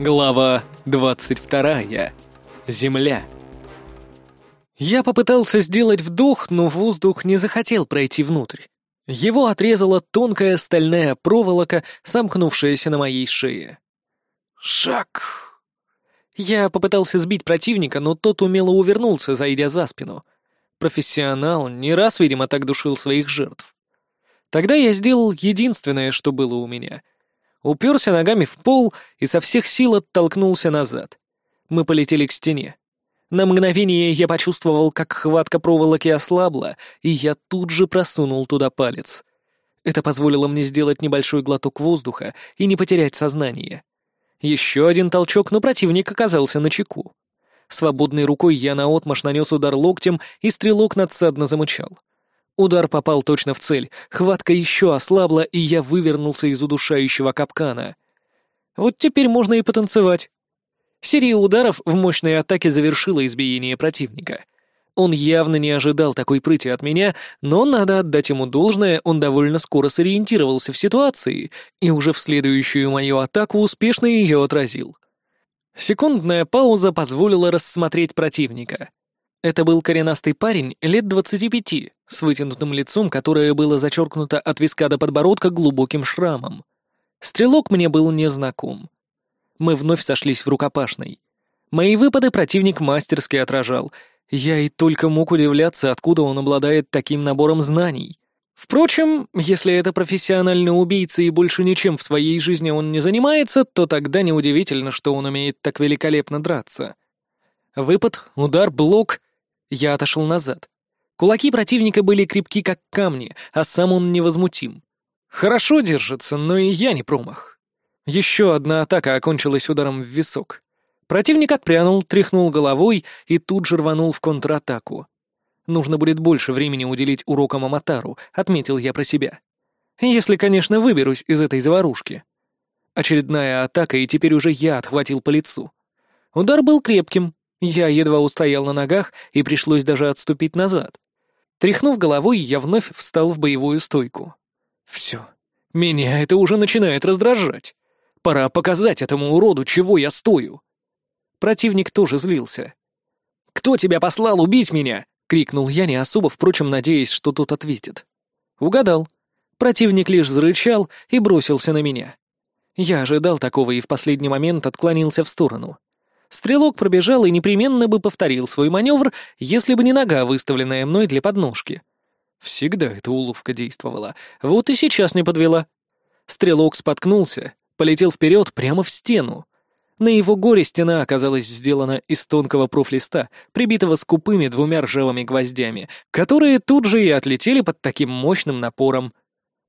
Глава 22. Земля. Я попытался сделать вдох, но воздух не захотел пройти внутрь. Его отрезала тонкая стальная проволока, сомкнувшаяся на моей шее. Шаг! Я попытался сбить противника, но тот умело увернулся, зайдя за спину. Профессионал не раз, видимо, так душил своих жертв. Тогда я сделал единственное, что было у меня — уперся ногами в пол и со всех сил оттолкнулся назад. Мы полетели к стене. На мгновение я почувствовал, как хватка проволоки ослабла, и я тут же просунул туда палец. Это позволило мне сделать небольшой глоток воздуха и не потерять сознание. Еще один толчок, но противник оказался на чеку. Свободной рукой я наотмашь нанес удар локтем, и стрелок надсадно замычал. Удар попал точно в цель, хватка еще ослабла, и я вывернулся из удушающего капкана. Вот теперь можно и потанцевать. Серия ударов в мощной атаке завершила избиение противника. Он явно не ожидал такой прыти от меня, но надо отдать ему должное, он довольно скоро сориентировался в ситуации и уже в следующую мою атаку успешно ее отразил. Секундная пауза позволила рассмотреть противника — это был коренастый парень лет двадцати пяти, с вытянутым лицом, которое было зачеркнуто от виска до подбородка глубоким шрамом. Стрелок мне был незнаком. Мы вновь сошлись в рукопашной. Мои выпады противник мастерски отражал. Я и только мог удивляться, откуда он обладает таким набором знаний. Впрочем, если это профессиональный убийца и больше ничем в своей жизни он не занимается, то тогда неудивительно, что он умеет так великолепно драться. Выпад, удар, блок я отошел назад. Кулаки противника были крепки, как камни, а сам он невозмутим. Хорошо держится, но и я не промах. Еще одна атака окончилась ударом в висок. Противник отпрянул, тряхнул головой и тут же рванул в контратаку. Нужно будет больше времени уделить урокам Аматару, отметил я про себя. Если, конечно, выберусь из этой заварушки. Очередная атака, и теперь уже я отхватил по лицу. Удар был крепким, я едва устоял на ногах и пришлось даже отступить назад. Тряхнув головой, я вновь встал в боевую стойку. Все. Меня это уже начинает раздражать. Пора показать этому уроду, чего я стою. Противник тоже злился. «Кто тебя послал убить меня?» — крикнул я, не особо, впрочем, надеясь, что тот ответит. Угадал. Противник лишь зарычал и бросился на меня. Я ожидал такого и в последний момент отклонился в сторону. Стрелок пробежал и непременно бы повторил свой маневр, если бы не нога, выставленная мной для подножки. Всегда эта уловка действовала, вот и сейчас не подвела. Стрелок споткнулся, полетел вперед прямо в стену. На его горе стена оказалась сделана из тонкого профлиста, прибитого скупыми двумя ржавыми гвоздями, которые тут же и отлетели под таким мощным напором.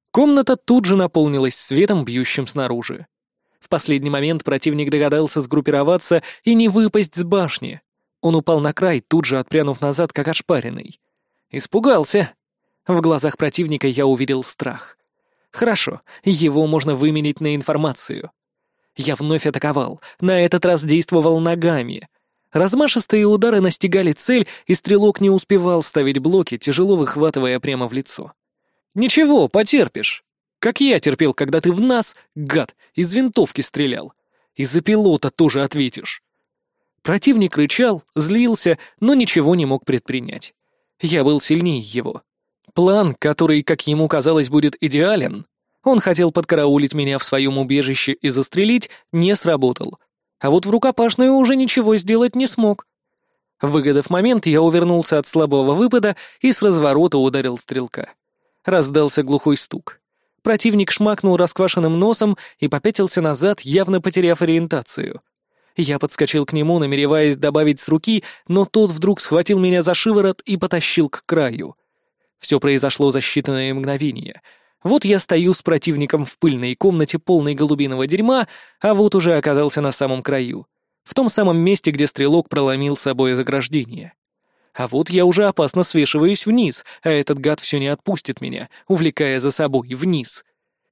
Комната тут же наполнилась светом, бьющим снаружи. В последний момент противник догадался сгруппироваться и не выпасть с башни. Он упал на край, тут же отпрянув назад, как ошпаренный. Испугался. В глазах противника я увидел страх. Хорошо, его можно выменить на информацию. Я вновь атаковал, на этот раз действовал ногами. Размашистые удары настигали цель, и стрелок не успевал ставить блоки, тяжело выхватывая прямо в лицо. «Ничего, потерпишь. Как я терпел, когда ты в нас, гад, из винтовки стрелял. И за пилота тоже ответишь. Противник рычал, злился, но ничего не мог предпринять. Я был сильнее его. План, который, как ему казалось, будет идеален, он хотел подкараулить меня в своем убежище и застрелить, не сработал. А вот в рукопашную уже ничего сделать не смог. Выгодав момент, я увернулся от слабого выпада и с разворота ударил стрелка. Раздался глухой стук. Противник шмакнул расквашенным носом и попятился назад, явно потеряв ориентацию. Я подскочил к нему, намереваясь добавить с руки, но тот вдруг схватил меня за шиворот и потащил к краю. Все произошло за считанные мгновения. Вот я стою с противником в пыльной комнате, полной голубиного дерьма, а вот уже оказался на самом краю. В том самом месте, где стрелок проломил собой заграждение. А вот я уже опасно свешиваюсь вниз, а этот гад все не отпустит меня, увлекая за собой вниз.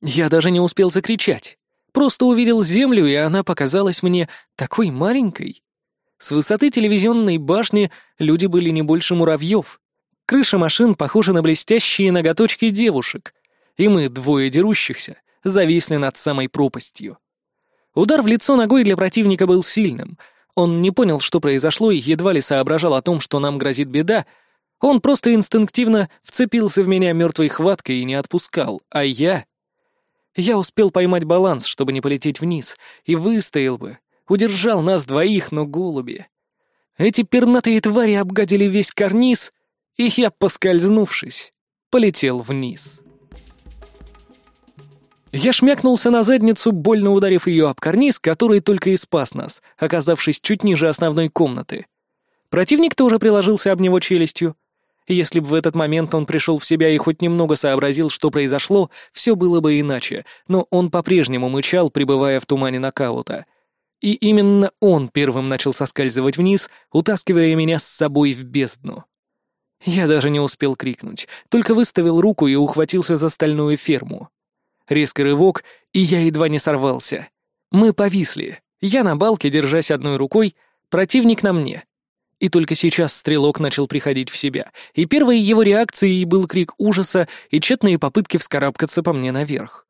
Я даже не успел закричать. Просто увидел землю, и она показалась мне такой маленькой. С высоты телевизионной башни люди были не больше муравьев. Крыша машин похожа на блестящие ноготочки девушек. И мы, двое дерущихся, зависли над самой пропастью. Удар в лицо ногой для противника был сильным. Он не понял, что произошло, и едва ли соображал о том, что нам грозит беда. Он просто инстинктивно вцепился в меня мертвой хваткой и не отпускал, а я... Я успел поймать баланс, чтобы не полететь вниз, и выстоял бы. Удержал нас двоих, но голуби. Эти пернатые твари обгадили весь карниз, и я, поскользнувшись, полетел вниз. Я шмякнулся на задницу, больно ударив ее об карниз, который только и спас нас, оказавшись чуть ниже основной комнаты. Противник тоже приложился об него челюстью. Если бы в этот момент он пришел в себя и хоть немного сообразил, что произошло, все было бы иначе, но он по-прежнему мычал, пребывая в тумане нокаута. И именно он первым начал соскальзывать вниз, утаскивая меня с собой в бездну. Я даже не успел крикнуть, только выставил руку и ухватился за стальную ферму. Резкий рывок, и я едва не сорвался. Мы повисли. Я на балке, держась одной рукой, противник на мне. И только сейчас стрелок начал приходить в себя, и первой его реакцией был крик ужаса и тщетные попытки вскарабкаться по мне наверх.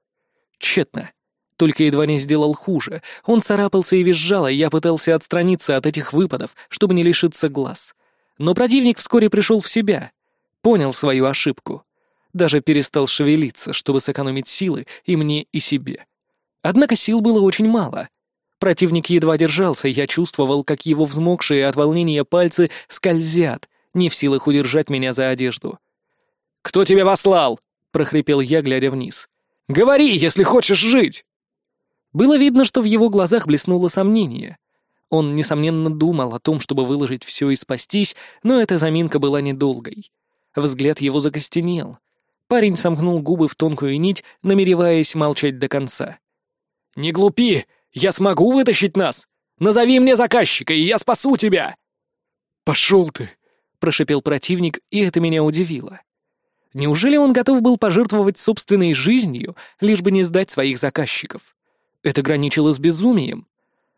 Тщетно. Только едва не сделал хуже. Он царапался и визжал, и я пытался отстраниться от этих выпадов, чтобы не лишиться глаз. Но противник вскоре пришел в себя. Понял свою ошибку даже перестал шевелиться, чтобы сэкономить силы и мне, и себе. Однако сил было очень мало. Противник едва держался, я чувствовал, как его взмокшие от волнения пальцы скользят, не в силах удержать меня за одежду. «Кто тебя послал?» — прохрипел я, глядя вниз. «Говори, если хочешь жить!» Было видно, что в его глазах блеснуло сомнение. Он, несомненно, думал о том, чтобы выложить все и спастись, но эта заминка была недолгой. Взгляд его закостенел. Парень сомкнул губы в тонкую нить, намереваясь молчать до конца. «Не глупи! Я смогу вытащить нас! Назови мне заказчика, и я спасу тебя!» «Пошел ты!» — прошипел противник, и это меня удивило. Неужели он готов был пожертвовать собственной жизнью, лишь бы не сдать своих заказчиков? Это граничило с безумием.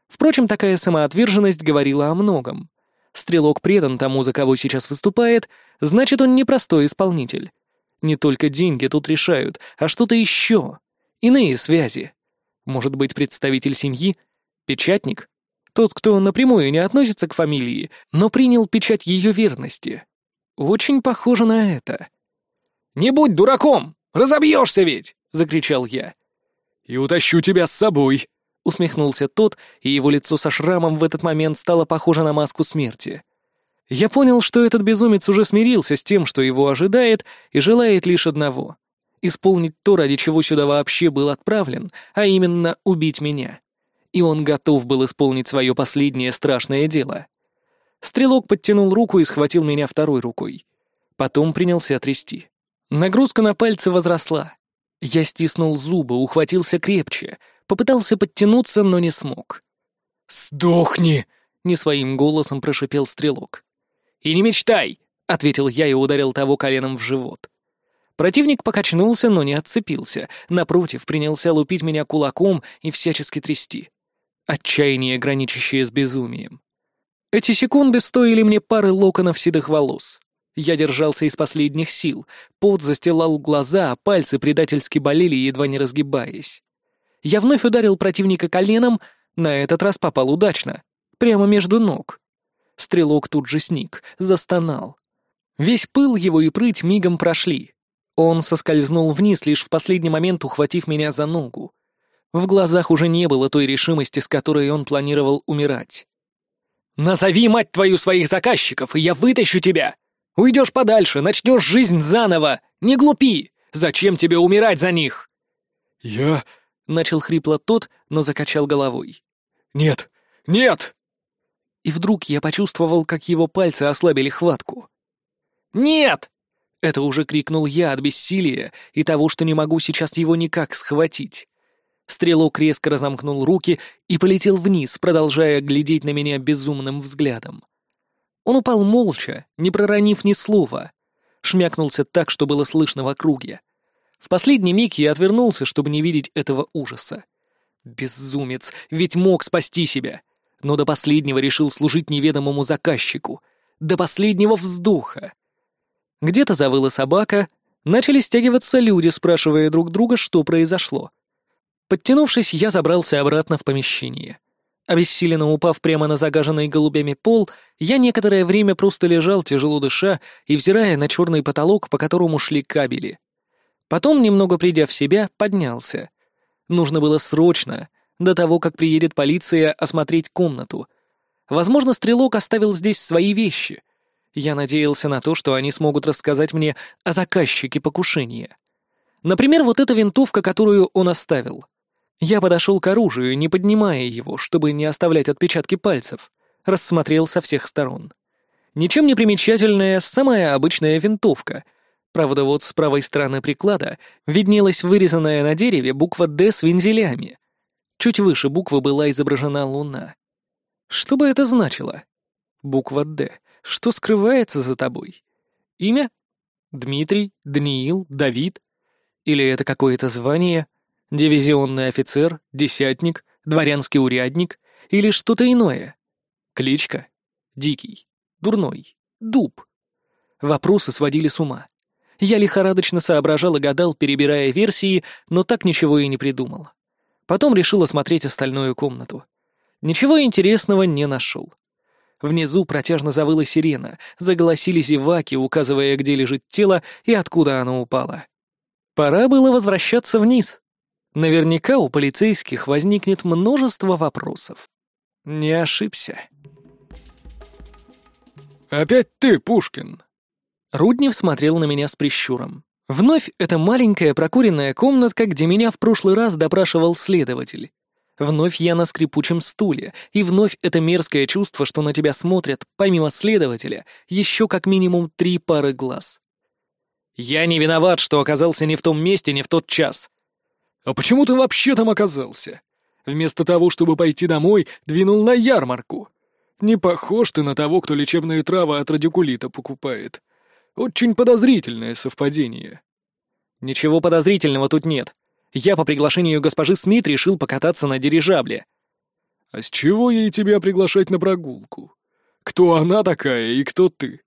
Впрочем, такая самоотверженность говорила о многом. Стрелок предан тому, за кого сейчас выступает, значит, он непростой исполнитель. Не только деньги тут решают, а что-то еще. Иные связи. Может быть, представитель семьи? Печатник? Тот, кто напрямую не относится к фамилии, но принял печать ее верности. Очень похоже на это. «Не будь дураком! Разобьешься ведь!» — закричал я. «И утащу тебя с собой!» — усмехнулся тот, и его лицо со шрамом в этот момент стало похоже на маску смерти. Я понял, что этот безумец уже смирился с тем, что его ожидает, и желает лишь одного — исполнить то, ради чего сюда вообще был отправлен, а именно убить меня. И он готов был исполнить свое последнее страшное дело. Стрелок подтянул руку и схватил меня второй рукой. Потом принялся трясти. Нагрузка на пальцы возросла. Я стиснул зубы, ухватился крепче, попытался подтянуться, но не смог. «Сдохни!» — не своим голосом прошипел стрелок. «И не мечтай!» — ответил я и ударил того коленом в живот. Противник покачнулся, но не отцепился. Напротив, принялся лупить меня кулаком и всячески трясти. Отчаяние, граничащее с безумием. Эти секунды стоили мне пары локонов седых волос. Я держался из последних сил, пот застилал глаза, а пальцы предательски болели, едва не разгибаясь. Я вновь ударил противника коленом, на этот раз попал удачно, прямо между ног. Стрелок тут же сник, застонал. Весь пыл его и прыть мигом прошли. Он соскользнул вниз, лишь в последний момент ухватив меня за ногу. В глазах уже не было той решимости, с которой он планировал умирать. «Назови, мать твою, своих заказчиков, и я вытащу тебя! Уйдешь подальше, начнешь жизнь заново! Не глупи! Зачем тебе умирать за них?» «Я...» — начал хрипло тот, но закачал головой. «Нет! Нет!» И вдруг я почувствовал, как его пальцы ослабили хватку. «Нет!» — это уже крикнул я от бессилия и того, что не могу сейчас его никак схватить. Стрелок резко разомкнул руки и полетел вниз, продолжая глядеть на меня безумным взглядом. Он упал молча, не проронив ни слова. Шмякнулся так, что было слышно в округе. В последний миг я отвернулся, чтобы не видеть этого ужаса. Безумец, ведь мог спасти себя но до последнего решил служить неведомому заказчику. До последнего вздоха. Где-то завыла собака, начали стягиваться люди, спрашивая друг друга, что произошло. Подтянувшись, я забрался обратно в помещение. Обессиленно упав прямо на загаженный голубями пол, я некоторое время просто лежал, тяжело дыша, и взирая на черный потолок, по которому шли кабели. Потом, немного придя в себя, поднялся. Нужно было срочно, до того, как приедет полиция, осмотреть комнату. Возможно, стрелок оставил здесь свои вещи. Я надеялся на то, что они смогут рассказать мне о заказчике покушения. Например, вот эта винтовка, которую он оставил. Я подошел к оружию, не поднимая его, чтобы не оставлять отпечатки пальцев. Рассмотрел со всех сторон. Ничем не примечательная, самая обычная винтовка. Правда, вот с правой стороны приклада виднелась вырезанная на дереве буква «Д» с вензелями. Чуть выше буквы была изображена луна. Что бы это значило? Буква «Д». Что скрывается за тобой? Имя? Дмитрий, Даниил, Давид? Или это какое-то звание? Дивизионный офицер, десятник, дворянский урядник или что-то иное? Кличка? Дикий, дурной, дуб. Вопросы сводили с ума. Я лихорадочно соображал и гадал, перебирая версии, но так ничего и не придумал. Потом решил осмотреть остальную комнату. Ничего интересного не нашел. Внизу протяжно завыла сирена, заголосили зеваки, указывая, где лежит тело и откуда оно упало. Пора было возвращаться вниз. Наверняка у полицейских возникнет множество вопросов. Не ошибся. «Опять ты, Пушкин!» Руднев смотрел на меня с прищуром. Вновь эта маленькая прокуренная комнатка, где меня в прошлый раз допрашивал следователь. Вновь я на скрипучем стуле, и вновь это мерзкое чувство, что на тебя смотрят, помимо следователя, еще как минимум три пары глаз. «Я не виноват, что оказался не в том месте, не в тот час. «А почему ты вообще там оказался? Вместо того, чтобы пойти домой, двинул на ярмарку. Не похож ты на того, кто лечебные травы от радикулита покупает. Очень подозрительное совпадение». «Ничего подозрительного тут нет. Я по приглашению госпожи Смит решил покататься на дирижабле». «А с чего ей тебя приглашать на прогулку? Кто она такая и кто ты?»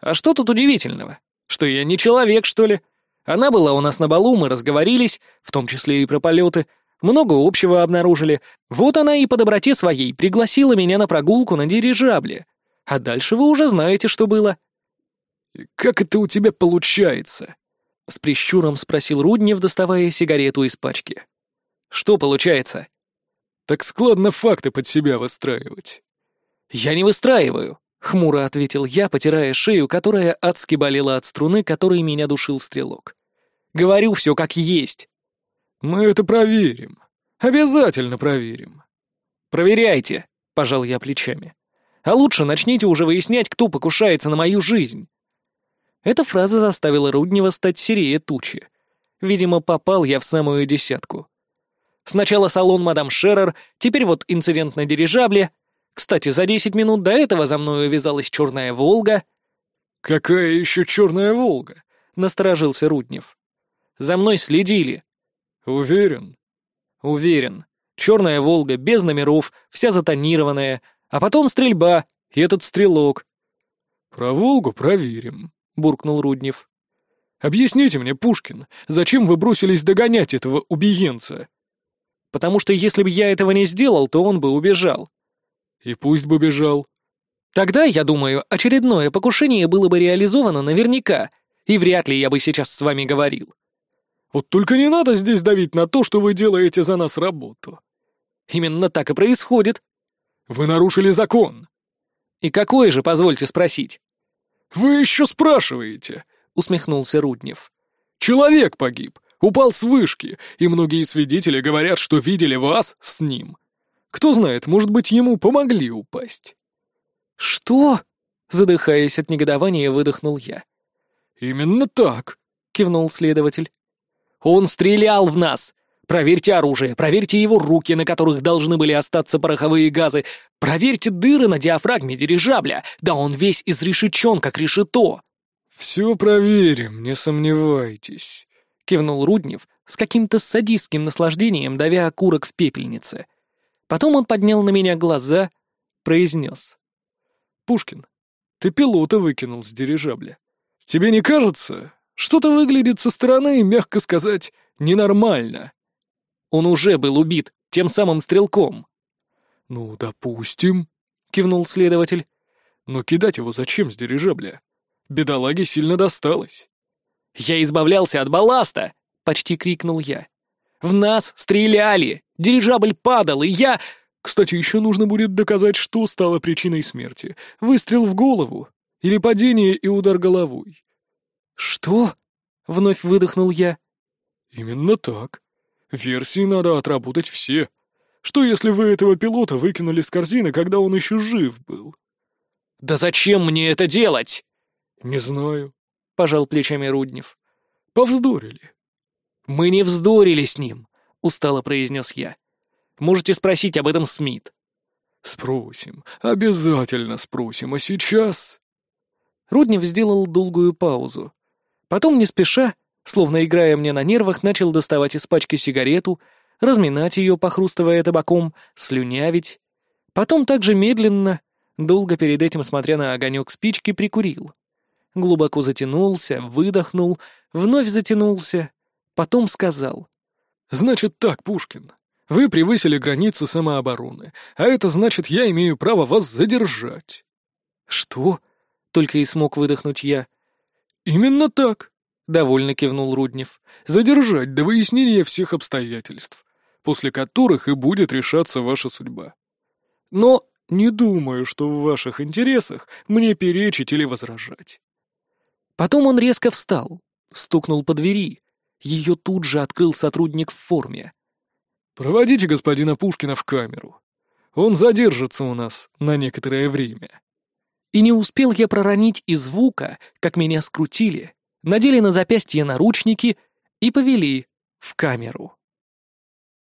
«А что тут удивительного? Что я не человек, что ли?» Она была у нас на балу, мы разговорились, в том числе и про полеты. Много общего обнаружили. Вот она и по доброте своей пригласила меня на прогулку на дирижабле. А дальше вы уже знаете, что было». «Как это у тебя получается?» — с прищуром спросил Руднев, доставая сигарету из пачки. «Что получается?» «Так складно факты под себя выстраивать». «Я не выстраиваю», — хмуро ответил я, потирая шею, которая адски болела от струны, которой меня душил стрелок. Говорю все как есть». «Мы это проверим. Обязательно проверим». «Проверяйте», — пожал я плечами. «А лучше начните уже выяснять, кто покушается на мою жизнь». Эта фраза заставила Руднева стать серее тучи. Видимо, попал я в самую десятку. Сначала салон мадам Шеррер, теперь вот инцидент на дирижабле. Кстати, за десять минут до этого за мною вязалась черная «Волга». «Какая еще черная «Волга»?» — насторожился Руднев. За мной следили». «Уверен?» «Уверен. Черная «Волга», без номеров, вся затонированная, а потом стрельба, и этот стрелок». «Про «Волгу» проверим», — буркнул Руднев. «Объясните мне, Пушкин, зачем вы бросились догонять этого убиенца?» «Потому что если бы я этого не сделал, то он бы убежал». «И пусть бы бежал». «Тогда, я думаю, очередное покушение было бы реализовано наверняка, и вряд ли я бы сейчас с вами говорил». Вот только не надо здесь давить на то, что вы делаете за нас работу. Именно так и происходит. Вы нарушили закон. И какой же, позвольте спросить? Вы еще спрашиваете, усмехнулся Руднев. Человек погиб, упал с вышки, и многие свидетели говорят, что видели вас с ним. Кто знает, может быть, ему помогли упасть. Что? Задыхаясь от негодования, выдохнул я. Именно так, кивнул следователь. Он стрелял в нас! Проверьте оружие, проверьте его руки, на которых должны были остаться пороховые газы, проверьте дыры на диафрагме дирижабля, да он весь изрешечен, как решето!» «Все проверим, не сомневайтесь», — кивнул Руднев с каким-то садистским наслаждением, давя окурок в пепельнице. Потом он поднял на меня глаза, произнес. «Пушкин, ты пилота выкинул с дирижабля. Тебе не кажется, что-то выглядит со стороны, мягко сказать, ненормально. Он уже был убит тем самым стрелком. «Ну, допустим», — кивнул следователь. «Но кидать его зачем с дирижабля? Бедолаге сильно досталось». «Я избавлялся от балласта!» — почти крикнул я. «В нас стреляли! Дирижабль падал, и я...» «Кстати, еще нужно будет доказать, что стало причиной смерти. Выстрел в голову или падение и удар головой». «Что?» — вновь выдохнул я. «Именно так. Версии надо отработать все. Что, если вы этого пилота выкинули с корзины, когда он еще жив был?» «Да зачем мне это делать?» «Не знаю», — пожал плечами Руднев. «Повздорили». «Мы не вздорили с ним», — устало произнес я. «Можете спросить об этом Смит». «Спросим, обязательно спросим, а сейчас...» Руднев сделал долгую паузу. Потом, не спеша, словно играя мне на нервах, начал доставать из пачки сигарету, разминать ее, похрустывая табаком, слюнявить. Потом также медленно, долго перед этим смотря на огонек спички, прикурил. Глубоко затянулся, выдохнул, вновь затянулся, потом сказал. «Значит так, Пушкин, вы превысили границы самообороны, а это значит, я имею право вас задержать». «Что?» — только и смог выдохнуть я. «Именно так», — довольно кивнул Руднев. «Задержать до выяснения всех обстоятельств, после которых и будет решаться ваша судьба. Но не думаю, что в ваших интересах мне перечить или возражать». Потом он резко встал, стукнул по двери. Ее тут же открыл сотрудник в форме. «Проводите господина Пушкина в камеру. Он задержится у нас на некоторое время». И не успел я проронить и звука, как меня скрутили, надели на запястье наручники и повели в камеру.